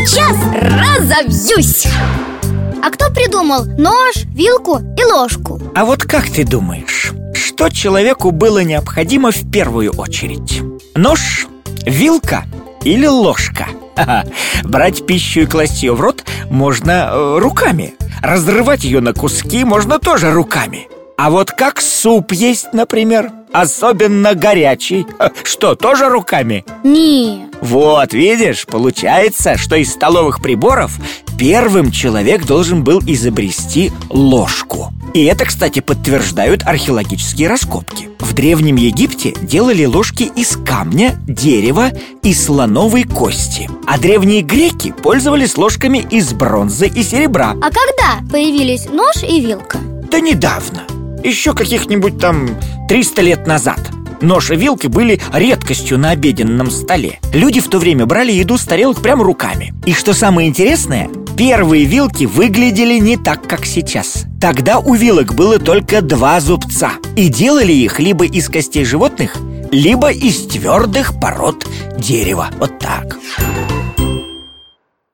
разобьюсь А кто придумал нож, вилку и ложку? А вот как ты думаешь, что человеку было необходимо в первую очередь? Нож, вилка или ложка? Брать пищу и класть ее в рот можно э, руками Разрывать ее на куски можно тоже руками А вот как суп есть, например Особенно горячий Что, тоже руками? Не, Вот, видишь, получается, что из столовых приборов Первым человек должен был изобрести ложку. И это, кстати, подтверждают археологические раскопки. В Древнем Египте делали ложки из камня, дерева и слоновой кости. А древние греки пользовались ложками из бронзы и серебра. А когда появились нож и вилка? Да недавно. Еще каких-нибудь там 300 лет назад Нож и вилки были редкостью на обеденном столе. Люди в то время брали еду с тарелок прямо руками. И что самое интересное, первые вилки выглядели не так, как сейчас. Тогда у вилок было только два зубца. И делали их либо из костей животных, либо из твердых пород дерева. Вот так